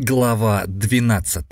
Глава 12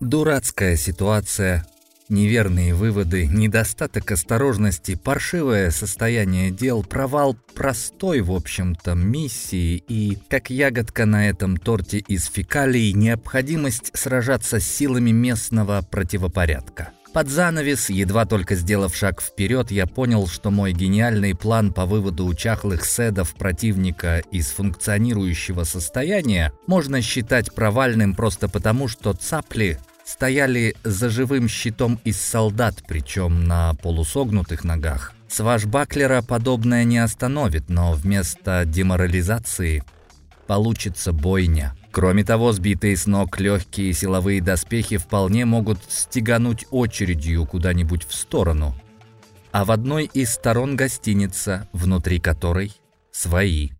Дурацкая ситуация, неверные выводы, недостаток осторожности, паршивое состояние дел, провал простой, в общем-то, миссии и, как ягодка на этом торте из фекалий, необходимость сражаться с силами местного противопорядка. Под занавес, едва только сделав шаг вперед, я понял, что мой гениальный план по выводу чахлых седов противника из функционирующего состояния можно считать провальным просто потому, что цапли стояли за живым щитом из солдат, причем на полусогнутых ногах. Свашбаклера подобное не остановит, но вместо деморализации получится бойня. Кроме того, сбитые с ног легкие силовые доспехи вполне могут стегануть очередью куда-нибудь в сторону. А в одной из сторон гостиница, внутри которой свои.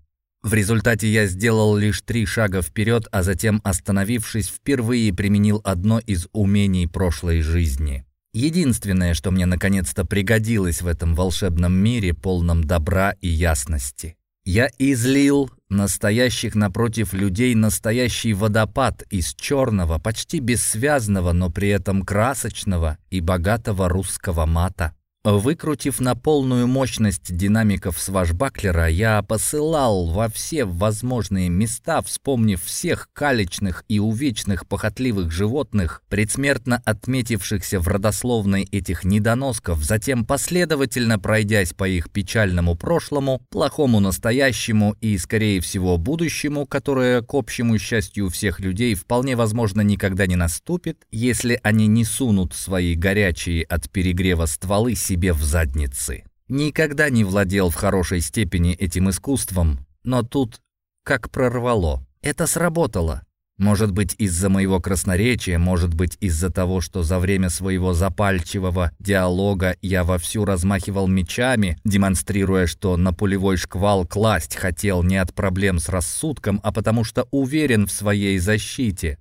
В результате я сделал лишь три шага вперед, а затем, остановившись, впервые применил одно из умений прошлой жизни. Единственное, что мне наконец-то пригодилось в этом волшебном мире, полном добра и ясности. Я излил настоящих напротив людей настоящий водопад из черного, почти бессвязного, но при этом красочного и богатого русского мата. Выкрутив на полную мощность динамиков свашбаклера, я посылал во все возможные места, вспомнив всех калечных и увечных похотливых животных, предсмертно отметившихся в родословной этих недоносков, затем последовательно пройдясь по их печальному прошлому, плохому настоящему и, скорее всего, будущему, которое, к общему счастью всех людей, вполне возможно никогда не наступит, если они не сунут свои горячие от перегрева стволы себе себе в задницы. Никогда не владел в хорошей степени этим искусством, но тут как прорвало. Это сработало. Может быть, из-за моего красноречия, может быть, из-за того, что за время своего запальчивого диалога я вовсю размахивал мечами, демонстрируя, что на пулевой шквал класть хотел не от проблем с рассудком, а потому что уверен в своей защите.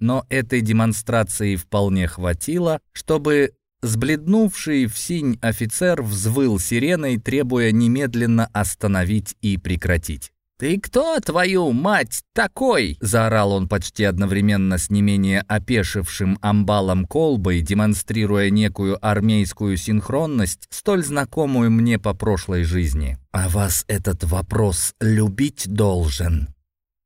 Но этой демонстрации вполне хватило, чтобы Сбледнувший в синь офицер взвыл сиреной, требуя немедленно остановить и прекратить. «Ты кто, твою мать, такой?» — заорал он почти одновременно с не менее опешившим амбалом колбой, демонстрируя некую армейскую синхронность, столь знакомую мне по прошлой жизни. «А вас этот вопрос любить должен?»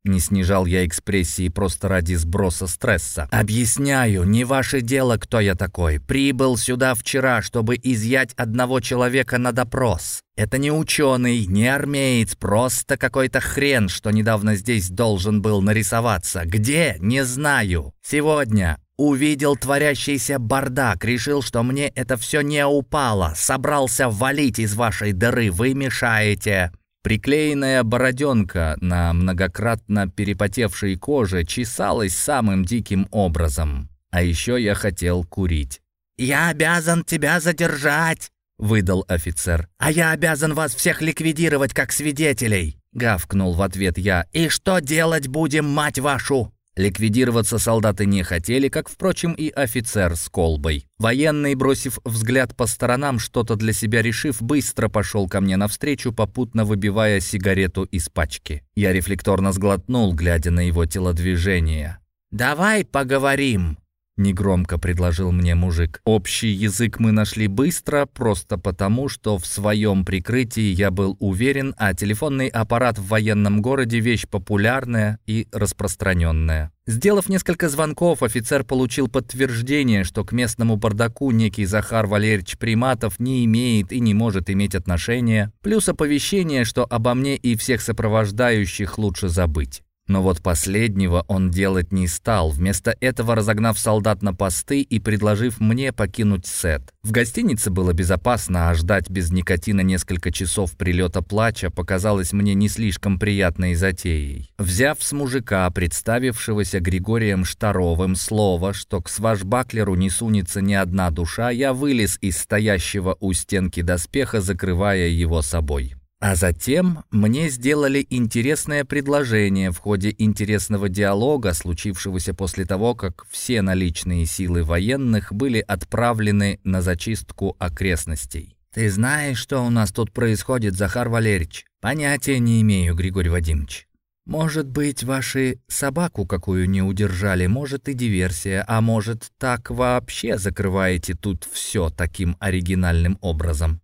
Не снижал я экспрессии просто ради сброса стресса. «Объясняю, не ваше дело, кто я такой. Прибыл сюда вчера, чтобы изъять одного человека на допрос. Это не ученый, не армеец, просто какой-то хрен, что недавно здесь должен был нарисоваться. Где? Не знаю. Сегодня увидел творящийся бардак, решил, что мне это все не упало. Собрался валить из вашей дыры, вы мешаете. Приклеенная бороденка на многократно перепотевшей коже чесалась самым диким образом. А еще я хотел курить. «Я обязан тебя задержать!» — выдал офицер. «А я обязан вас всех ликвидировать как свидетелей!» — гавкнул в ответ я. «И что делать будем, мать вашу?» Ликвидироваться солдаты не хотели, как, впрочем, и офицер с колбой. Военный, бросив взгляд по сторонам, что-то для себя решив, быстро пошел ко мне навстречу, попутно выбивая сигарету из пачки. Я рефлекторно сглотнул, глядя на его телодвижение. «Давай поговорим», Негромко предложил мне мужик. Общий язык мы нашли быстро, просто потому, что в своем прикрытии я был уверен, а телефонный аппарат в военном городе – вещь популярная и распространенная. Сделав несколько звонков, офицер получил подтверждение, что к местному бардаку некий Захар Валерьевич Приматов не имеет и не может иметь отношения, плюс оповещение, что обо мне и всех сопровождающих лучше забыть. Но вот последнего он делать не стал, вместо этого разогнав солдат на посты и предложив мне покинуть сет. В гостинице было безопасно, а ждать без никотина несколько часов прилета плача показалось мне не слишком приятной затеей. Взяв с мужика, представившегося Григорием Штаровым, слово, что к свашбаклеру не сунется ни одна душа, я вылез из стоящего у стенки доспеха, закрывая его собой. А затем мне сделали интересное предложение в ходе интересного диалога, случившегося после того, как все наличные силы военных были отправлены на зачистку окрестностей. «Ты знаешь, что у нас тут происходит, Захар Валерьевич?» Понятия не имею, Григорий Вадимович. Может быть, ваши собаку какую не удержали, может и диверсия, а может, так вообще закрываете тут все таким оригинальным образом.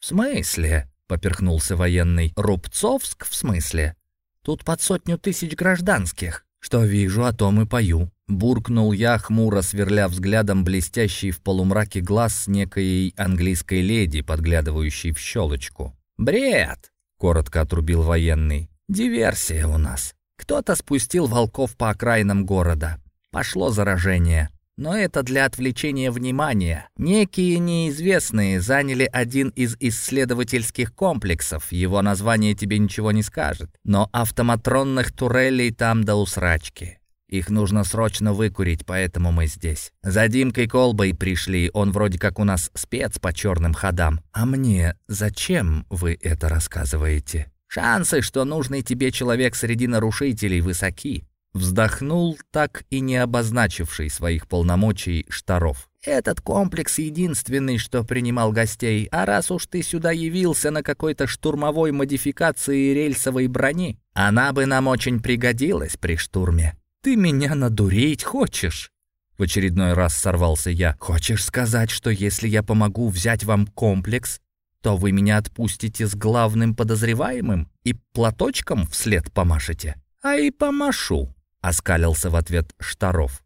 В смысле? Поперхнулся военный. Рубцовск в смысле? Тут под сотню тысяч гражданских. Что вижу, о том и пою. Буркнул я, хмуро сверля взглядом блестящий в полумраке глаз некой английской леди, подглядывающей в щелочку. «Бред!» — коротко отрубил военный. «Диверсия у нас. Кто-то спустил волков по окраинам города. Пошло заражение. Но это для отвлечения внимания. Некие неизвестные заняли один из исследовательских комплексов. Его название тебе ничего не скажет. Но автоматронных турелей там до усрачки. Их нужно срочно выкурить, поэтому мы здесь. За Димкой Колбой пришли, он вроде как у нас спец по черным ходам. А мне зачем вы это рассказываете? Шансы, что нужный тебе человек среди нарушителей, высоки. Вздохнул так и не обозначивший своих полномочий Штаров. «Этот комплекс единственный, что принимал гостей, а раз уж ты сюда явился на какой-то штурмовой модификации рельсовой брони, она бы нам очень пригодилась при штурме. «Ты меня надурить хочешь?» В очередной раз сорвался я. «Хочешь сказать, что если я помогу взять вам комплекс, то вы меня отпустите с главным подозреваемым и платочком вслед помашете?» «А и помашу», — оскалился в ответ Штаров.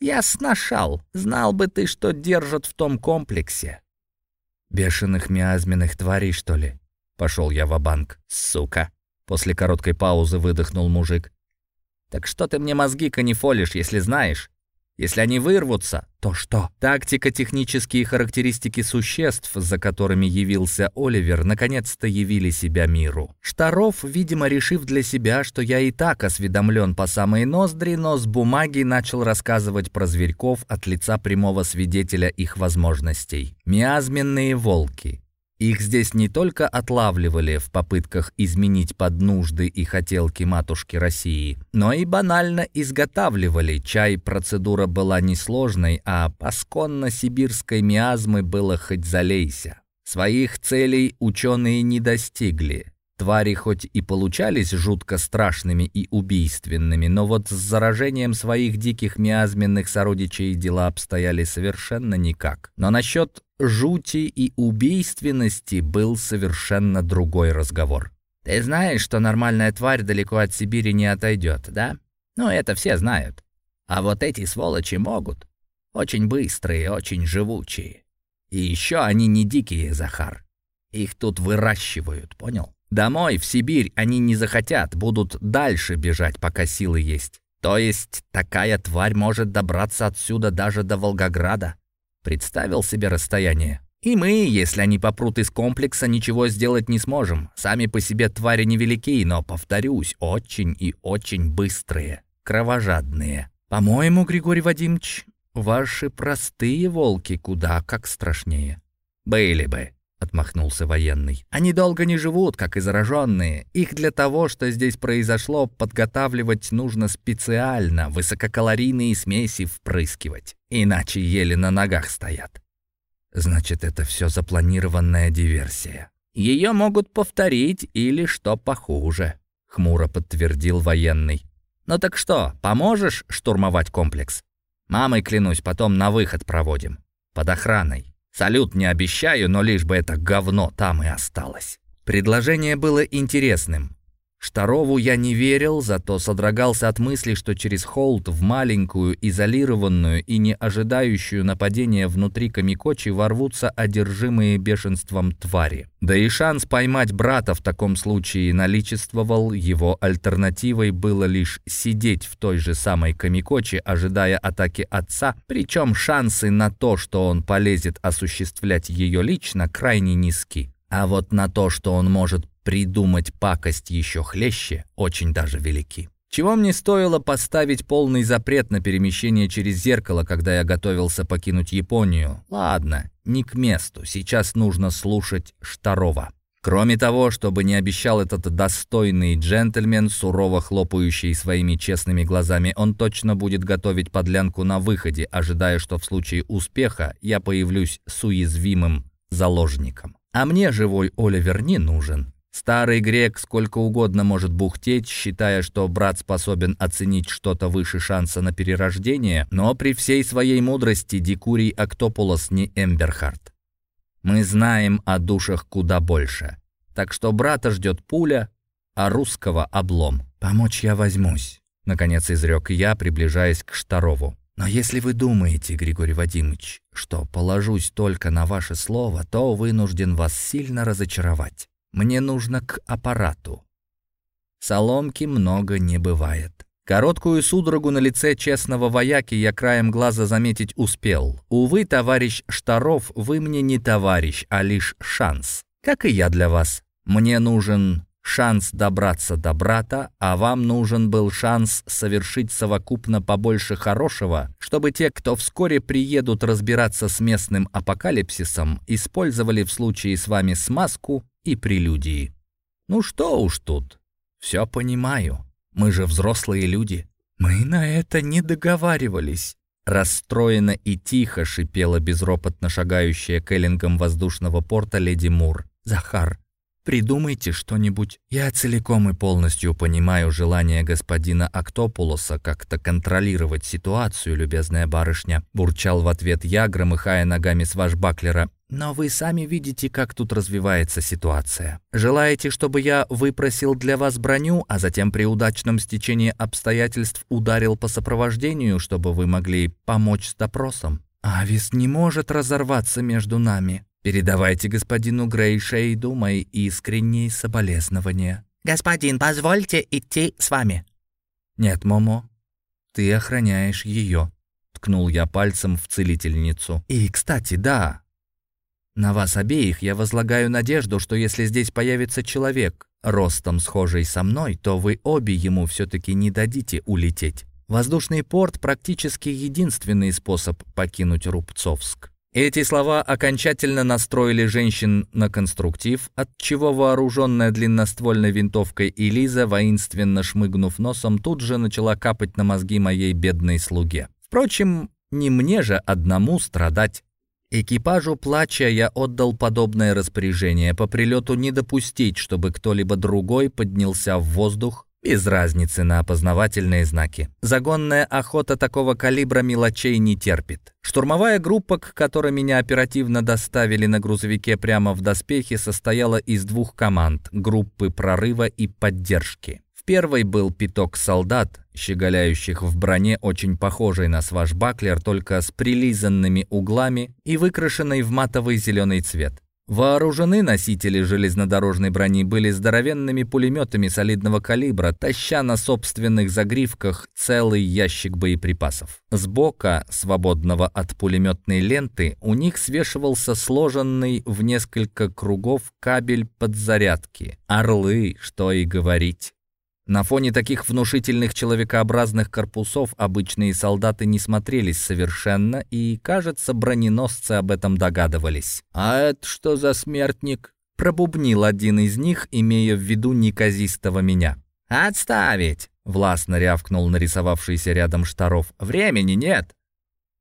«Я сношал. Знал бы ты, что держат в том комплексе». «Бешеных миазменных тварей, что ли?» Пошел я в банк «Сука!» После короткой паузы выдохнул мужик. Так что ты мне мозги канифолишь, если знаешь? Если они вырвутся, то что? Тактико-технические характеристики существ, за которыми явился Оливер, наконец-то явили себя миру. Штаров, видимо, решив для себя, что я и так осведомлен по самые ноздри, но с бумаги начал рассказывать про зверьков от лица прямого свидетеля их возможностей. Миазменные волки. Их здесь не только отлавливали в попытках изменить под нужды и хотелки матушки России, но и банально изготавливали. Чай процедура была несложной, а посконно сибирской миазмы было хоть залейся. Своих целей ученые не достигли. Твари хоть и получались жутко страшными и убийственными, но вот с заражением своих диких миазменных сородичей дела обстояли совершенно никак. Но насчет жути и убийственности был совершенно другой разговор. «Ты знаешь, что нормальная тварь далеко от Сибири не отойдет, да? Ну, это все знают. А вот эти сволочи могут. Очень быстрые, очень живучие. И еще они не дикие, Захар. Их тут выращивают, понял? Домой, в Сибирь, они не захотят, будут дальше бежать, пока силы есть. То есть такая тварь может добраться отсюда даже до Волгограда. Представил себе расстояние. И мы, если они попрут из комплекса, ничего сделать не сможем. Сами по себе твари невелики, но, повторюсь, очень и очень быстрые, кровожадные. По-моему, Григорий Вадимович, ваши простые волки куда как страшнее. Были бы отмахнулся военный. «Они долго не живут, как и зараженные. Их для того, что здесь произошло, подготавливать нужно специально, высококалорийные смеси впрыскивать. Иначе еле на ногах стоят». «Значит, это все запланированная диверсия». «Ее могут повторить или что похуже», — хмуро подтвердил военный. «Ну так что, поможешь штурмовать комплекс? Мамой клянусь, потом на выход проводим. Под охраной». Салют не обещаю, но лишь бы это говно там и осталось. Предложение было интересным. Штарову я не верил, зато содрогался от мысли, что через холд в маленькую, изолированную и не ожидающую нападения внутри Камикочи ворвутся одержимые бешенством твари. Да и шанс поймать брата в таком случае наличествовал, его альтернативой было лишь сидеть в той же самой Камикочи, ожидая атаки отца, причем шансы на то, что он полезет осуществлять ее лично, крайне низки. А вот на то, что он может придумать пакость еще хлеще, очень даже велики. Чего мне стоило поставить полный запрет на перемещение через зеркало, когда я готовился покинуть Японию? Ладно, не к месту, сейчас нужно слушать Штарова. Кроме того, чтобы не обещал этот достойный джентльмен, сурово хлопающий своими честными глазами, он точно будет готовить подлянку на выходе, ожидая, что в случае успеха я появлюсь с уязвимым заложником. А мне живой Оливер не нужен. Старый грек сколько угодно может бухтеть, считая, что брат способен оценить что-то выше шанса на перерождение, но при всей своей мудрости Дикурий Актополос не Эмберхард. Мы знаем о душах куда больше. Так что брата ждет пуля, а русского — облом. «Помочь я возьмусь», — наконец изрек я, приближаясь к Штарову. «Но если вы думаете, Григорий Вадимович, что положусь только на ваше слово, то вынужден вас сильно разочаровать». Мне нужно к аппарату. Соломки много не бывает. Короткую судорогу на лице честного вояки я краем глаза заметить успел. Увы, товарищ Штаров, вы мне не товарищ, а лишь шанс. Как и я для вас. Мне нужен шанс добраться до брата, а вам нужен был шанс совершить совокупно побольше хорошего, чтобы те, кто вскоре приедут разбираться с местным апокалипсисом, использовали в случае с вами смазку и прелюдии. Ну что уж тут, все понимаю, мы же взрослые люди. Мы на это не договаривались. Расстроена и тихо шипела безропотно шагающая к эллингам воздушного порта леди Мур. «Захар, Придумайте что-нибудь. Я целиком и полностью понимаю желание господина Актопулоса как-то контролировать ситуацию, любезная барышня», бурчал в ответ я, громыхая ногами с вашбаклера. «Но вы сами видите, как тут развивается ситуация. Желаете, чтобы я выпросил для вас броню, а затем при удачном стечении обстоятельств ударил по сопровождению, чтобы вы могли помочь с допросом? Авис не может разорваться между нами. Передавайте господину Грейшейду мои искренние соболезнования». «Господин, позвольте идти с вами». «Нет, Момо, ты охраняешь ее», — ткнул я пальцем в целительницу. «И, кстати, да, на вас обеих я возлагаю надежду, что если здесь появится человек, ростом схожий со мной, то вы обе ему все-таки не дадите улететь. Воздушный порт практически единственный способ покинуть Рубцовск. Эти слова окончательно настроили женщин на конструктив, отчего вооруженная длинноствольной винтовкой Элиза, воинственно шмыгнув носом, тут же начала капать на мозги моей бедной слуге. Впрочем, не мне же одному страдать. Экипажу плача я отдал подобное распоряжение по прилету не допустить, чтобы кто-либо другой поднялся в воздух без разницы на опознавательные знаки. Загонная охота такого калибра мелочей не терпит. Штурмовая группа, к которой меня оперативно доставили на грузовике прямо в доспехе, состояла из двух команд – группы прорыва и поддержки. В первой был пяток солдат, щеголяющих в броне, очень похожей на свашбаклер, только с прилизанными углами и выкрашенной в матовый зеленый цвет. Вооружены носители железнодорожной брони были здоровенными пулеметами солидного калибра, таща на собственных загривках целый ящик боеприпасов. Сбока, свободного от пулеметной ленты, у них свешивался сложенный в несколько кругов кабель подзарядки. Орлы, что и говорить. На фоне таких внушительных человекообразных корпусов обычные солдаты не смотрелись совершенно, и, кажется, броненосцы об этом догадывались. «А это что за смертник?» — пробубнил один из них, имея в виду неказистого меня. «Отставить!» — властно рявкнул нарисовавшийся рядом Штаров. «Времени нет!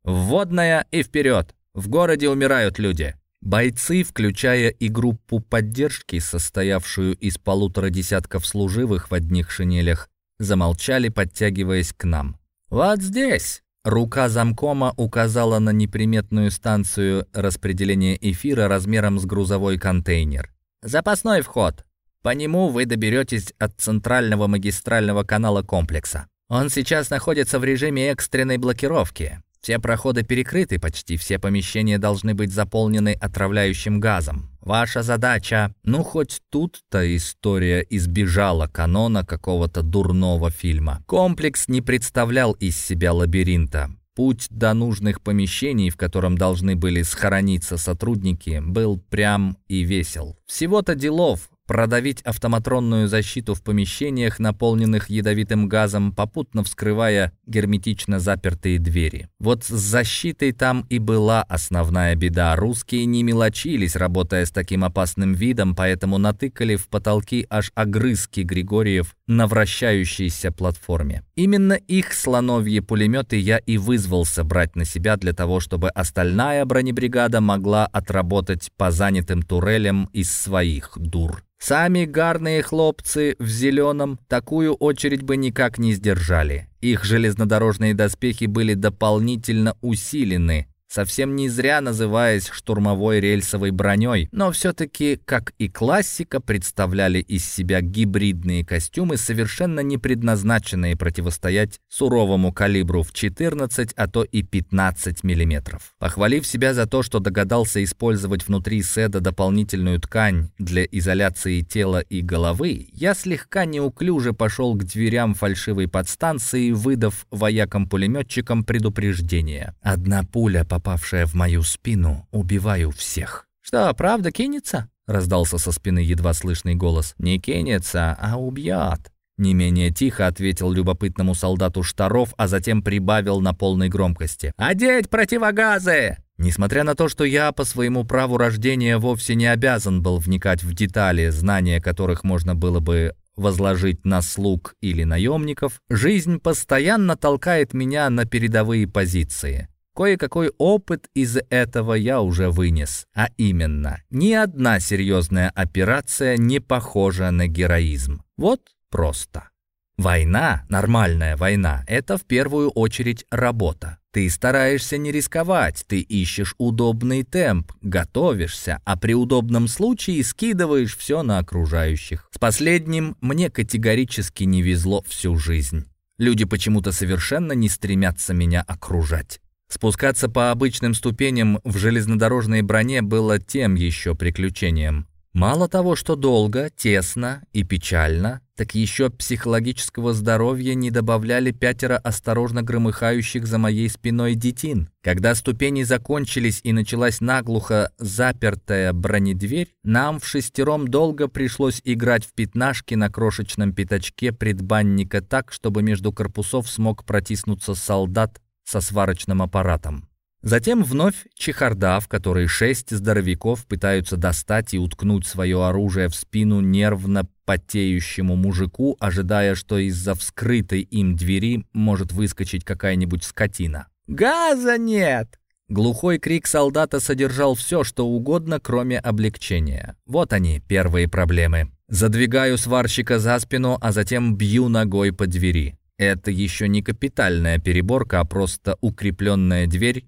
Вводная и вперед! В городе умирают люди!» Бойцы, включая и группу поддержки, состоявшую из полутора десятков служивых в одних шинелях, замолчали, подтягиваясь к нам. «Вот здесь!» Рука замкома указала на неприметную станцию распределения эфира размером с грузовой контейнер. «Запасной вход. По нему вы доберетесь от центрального магистрального канала комплекса. Он сейчас находится в режиме экстренной блокировки. Все проходы перекрыты, почти все помещения должны быть заполнены отравляющим газом. Ваша задача... Ну, хоть тут-то история избежала канона какого-то дурного фильма. Комплекс не представлял из себя лабиринта. Путь до нужных помещений, в котором должны были схорониться сотрудники, был прям и весел. Всего-то делов продавить автоматронную защиту в помещениях, наполненных ядовитым газом, попутно вскрывая герметично запертые двери. Вот с защитой там и была основная беда. Русские не мелочились, работая с таким опасным видом, поэтому натыкали в потолки аж огрызки Григорьев на вращающейся платформе. Именно их слоновьи пулеметы я и вызвался брать на себя для того, чтобы остальная бронебригада могла отработать по занятым турелям из своих дур. Сами гарные хлопцы в зеленом такую очередь бы никак не сдержали. Их железнодорожные доспехи были дополнительно усилены, совсем не зря называясь штурмовой рельсовой броней, но все-таки, как и классика, представляли из себя гибридные костюмы, совершенно не предназначенные противостоять суровому калибру в 14, а то и 15 миллиметров. Похвалив себя за то, что догадался использовать внутри седа дополнительную ткань для изоляции тела и головы, я слегка неуклюже пошел к дверям фальшивой подстанции, выдав воякам-пулеметчикам предупреждение. Одна пуля по попавшая в мою спину, убиваю всех». «Что, правда кинется?» — раздался со спины едва слышный голос. «Не кинется, а убьет». Не менее тихо ответил любопытному солдату Штаров, а затем прибавил на полной громкости. «Одеть противогазы!» Несмотря на то, что я по своему праву рождения вовсе не обязан был вникать в детали, знания которых можно было бы возложить на слуг или наемников, жизнь постоянно толкает меня на передовые позиции. Кое-какой опыт из этого я уже вынес, а именно, ни одна серьезная операция не похожа на героизм. Вот просто. Война, нормальная война, это в первую очередь работа. Ты стараешься не рисковать, ты ищешь удобный темп, готовишься, а при удобном случае скидываешь все на окружающих. С последним мне категорически не везло всю жизнь. Люди почему-то совершенно не стремятся меня окружать. Спускаться по обычным ступеням в железнодорожной броне было тем еще приключением. Мало того, что долго, тесно и печально, так еще психологического здоровья не добавляли пятеро осторожно громыхающих за моей спиной детин. Когда ступени закончились и началась наглухо запертая бронедверь, нам в шестером долго пришлось играть в пятнашки на крошечном пятачке предбанника так, чтобы между корпусов смог протиснуться солдат со сварочным аппаратом. Затем вновь чехарда, в которой шесть здоровяков пытаются достать и уткнуть свое оружие в спину нервно потеющему мужику, ожидая, что из-за вскрытой им двери может выскочить какая-нибудь скотина. «Газа нет!» Глухой крик солдата содержал все, что угодно, кроме облегчения. Вот они, первые проблемы. Задвигаю сварщика за спину, а затем бью ногой по двери. Это еще не капитальная переборка, а просто укрепленная дверь.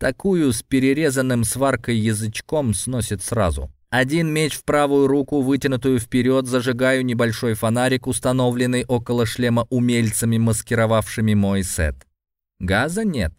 Такую с перерезанным сваркой язычком сносит сразу. Один меч в правую руку, вытянутую вперед, зажигаю небольшой фонарик, установленный около шлема умельцами, маскировавшими мой сет. Газа нет.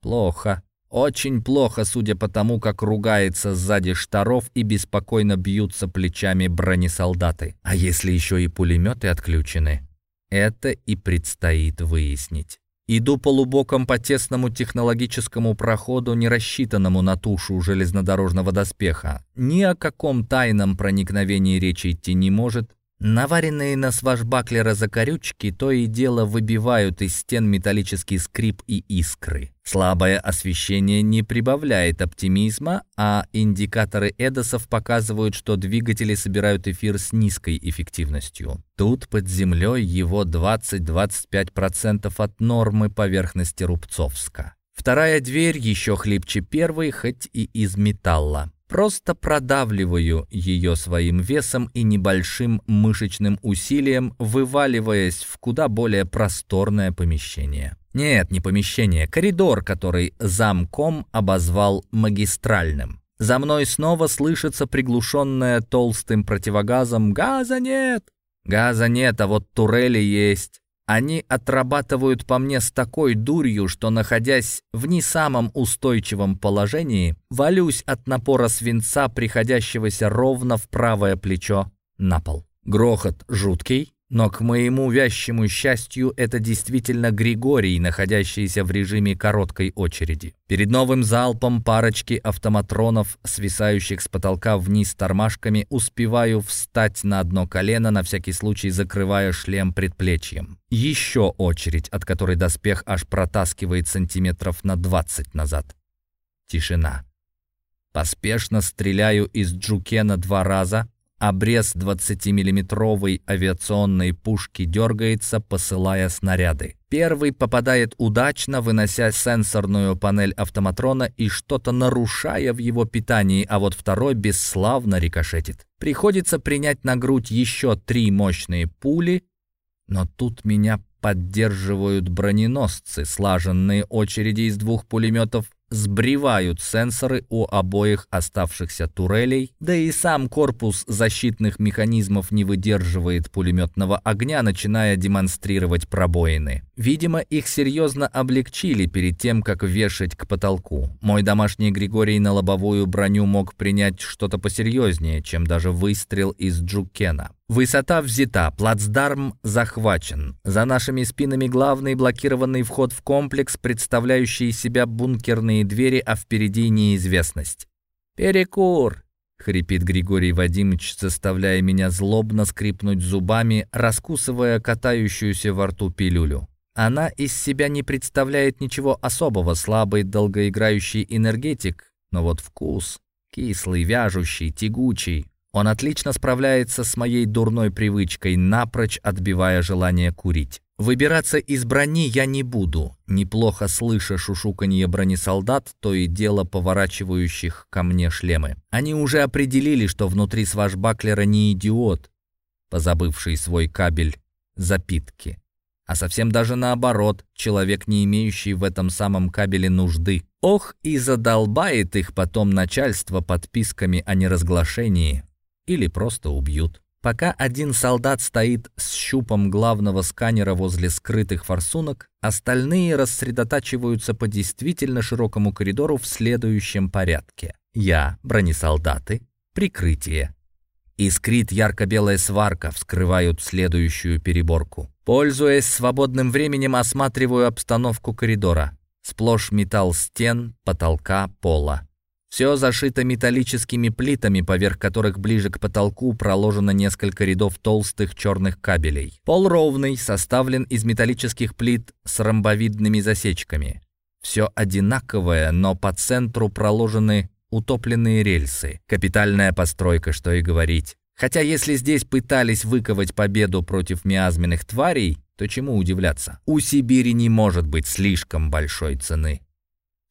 Плохо. Очень плохо, судя по тому, как ругается сзади штаров и беспокойно бьются плечами бронесолдаты. А если еще и пулеметы отключены? Это и предстоит выяснить. Иду полубоком по тесному технологическому проходу, не рассчитанному на тушу железнодорожного доспеха. Ни о каком тайном проникновении речи идти не может, Наваренные на сважбаклера закорючки то и дело выбивают из стен металлический скрип и искры. Слабое освещение не прибавляет оптимизма, а индикаторы Эдосов показывают, что двигатели собирают эфир с низкой эффективностью. Тут под землей его 20-25% от нормы поверхности Рубцовска. Вторая дверь еще хлипче первой, хоть и из металла. Просто продавливаю ее своим весом и небольшим мышечным усилием, вываливаясь в куда более просторное помещение. Нет, не помещение, коридор, который замком обозвал магистральным. За мной снова слышится приглушенное толстым противогазом «Газа нет!» Газа нет, а вот турели есть. Они отрабатывают по мне с такой дурью, что, находясь в не самом устойчивом положении, валюсь от напора свинца, приходящегося ровно в правое плечо, на пол. Грохот жуткий, но, к моему вящему счастью, это действительно Григорий, находящийся в режиме короткой очереди. Перед новым залпом парочки автоматронов, свисающих с потолка вниз тормашками, успеваю встать на одно колено, на всякий случай закрывая шлем предплечьем. Еще очередь, от которой доспех аж протаскивает сантиметров на 20 назад. Тишина. Поспешно стреляю из джукена два раза, Обрез 20-миллиметровой авиационной пушки дергается, посылая снаряды. Первый попадает удачно, вынося сенсорную панель автоматрона и что-то нарушая в его питании, а вот второй бесславно рикошетит. Приходится принять на грудь еще три мощные пули, но тут меня поддерживают броненосцы, слаженные очереди из двух пулеметов сбривают сенсоры у обоих оставшихся турелей, да и сам корпус защитных механизмов не выдерживает пулеметного огня, начиная демонстрировать пробоины. Видимо, их серьезно облегчили перед тем, как вешать к потолку. Мой домашний Григорий на лобовую броню мог принять что-то посерьезнее, чем даже выстрел из Джукена. Высота взята, плацдарм захвачен. За нашими спинами главный блокированный вход в комплекс, представляющий из себя бункерные двери, а впереди неизвестность. «Перекур!» — хрипит Григорий Вадимович, заставляя меня злобно скрипнуть зубами, раскусывая катающуюся во рту пилюлю. Она из себя не представляет ничего особого, слабый долгоиграющий энергетик, но вот вкус кислый, вяжущий, тягучий, он отлично справляется с моей дурной привычкой, напрочь отбивая желание курить. Выбираться из брони я не буду, неплохо слыша шушуканье бронесолдат, то и дело поворачивающих ко мне шлемы. Они уже определили, что внутри свашбаклера не идиот, позабывший свой кабель запитки, а совсем даже наоборот, человек, не имеющий в этом самом кабеле нужды. Ох, и задолбает их потом начальство подписками о неразглашении или просто убьют. Пока один солдат стоит с щупом главного сканера возле скрытых форсунок, остальные рассредотачиваются по действительно широкому коридору в следующем порядке. Я, бронесолдаты, прикрытие. Искрит ярко-белая сварка, вскрывают следующую переборку. Пользуясь свободным временем, осматриваю обстановку коридора. Сплошь металл стен, потолка, пола. Все зашито металлическими плитами, поверх которых ближе к потолку проложено несколько рядов толстых черных кабелей. Пол ровный, составлен из металлических плит с ромбовидными засечками. Все одинаковое, но по центру проложены утопленные рельсы. Капитальная постройка, что и говорить. Хотя если здесь пытались выковать победу против миазменных тварей, то чему удивляться? У Сибири не может быть слишком большой цены.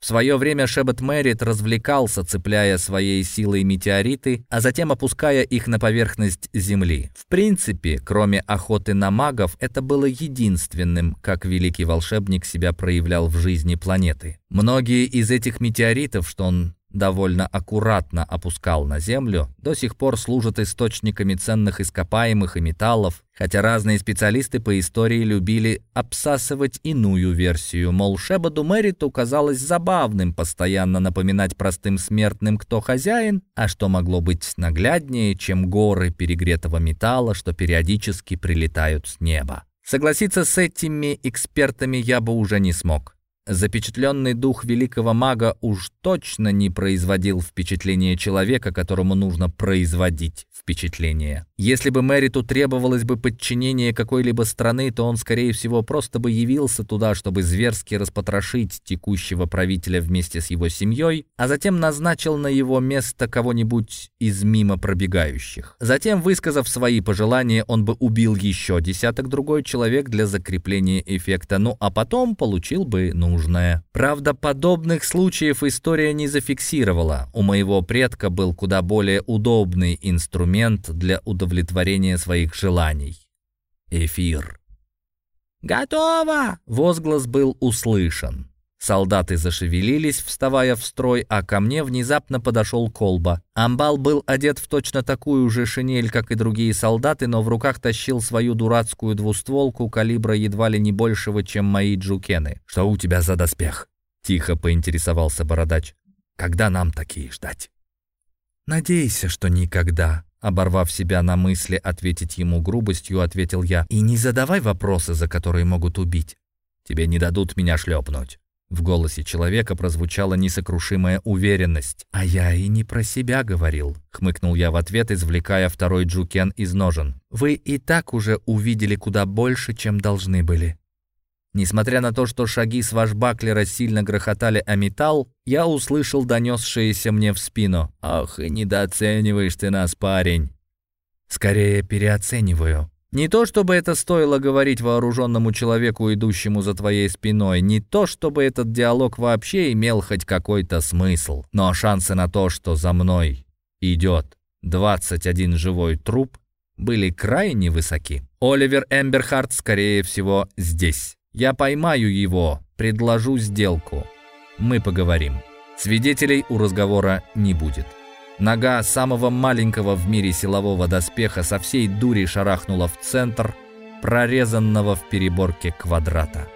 В свое время Шебет Мэрит развлекался, цепляя своей силой метеориты, а затем опуская их на поверхность Земли. В принципе, кроме охоты на магов, это было единственным, как великий волшебник себя проявлял в жизни планеты. Многие из этих метеоритов, что он довольно аккуратно опускал на землю, до сих пор служат источниками ценных ископаемых и металлов, хотя разные специалисты по истории любили обсасывать иную версию, мол, Шебаду Мэриту казалось забавным постоянно напоминать простым смертным, кто хозяин, а что могло быть нагляднее, чем горы перегретого металла, что периодически прилетают с неба. Согласиться с этими экспертами я бы уже не смог. Запечатленный дух великого мага уж точно не производил впечатление человека, которому нужно производить впечатление. Если бы Мэриту требовалось бы подчинение какой-либо страны, то он, скорее всего, просто бы явился туда, чтобы зверски распотрошить текущего правителя вместе с его семьей, а затем назначил на его место кого-нибудь из мимо пробегающих. Затем, высказав свои пожелания, он бы убил еще десяток другой человек для закрепления эффекта, ну а потом получил бы нужное. Правда, подобных случаев история не зафиксировала. У моего предка был куда более удобный инструмент для удовлетворения своих желаний. Эфир. «Готово!» — возглас был услышан. Солдаты зашевелились, вставая в строй, а ко мне внезапно подошел колба. Амбал был одет в точно такую же шинель, как и другие солдаты, но в руках тащил свою дурацкую двустволку калибра едва ли не большего, чем мои джукены. «Что у тебя за доспех?» — тихо поинтересовался бородач. «Когда нам такие ждать?» «Надейся, что никогда», Оборвав себя на мысли ответить ему грубостью, ответил я. «И не задавай вопросы, за которые могут убить. Тебе не дадут меня шлепнуть». В голосе человека прозвучала несокрушимая уверенность. «А я и не про себя говорил», — хмыкнул я в ответ, извлекая второй джукен из ножен. «Вы и так уже увидели куда больше, чем должны были». Несмотря на то, что шаги с вашбаклера сильно грохотали о металл, я услышал донесшееся мне в спину. «Ох, и недооцениваешь ты нас, парень!» Скорее переоцениваю. Не то, чтобы это стоило говорить вооруженному человеку, идущему за твоей спиной, не то, чтобы этот диалог вообще имел хоть какой-то смысл, но шансы на то, что за мной идет 21 живой труп, были крайне высоки. Оливер Эмберхарт, скорее всего, здесь. Я поймаю его, предложу сделку. Мы поговорим. Свидетелей у разговора не будет. Нога самого маленького в мире силового доспеха со всей дури шарахнула в центр прорезанного в переборке квадрата.